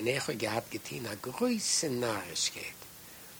Und ich habe gehabt getan, eine große Narrischkeit.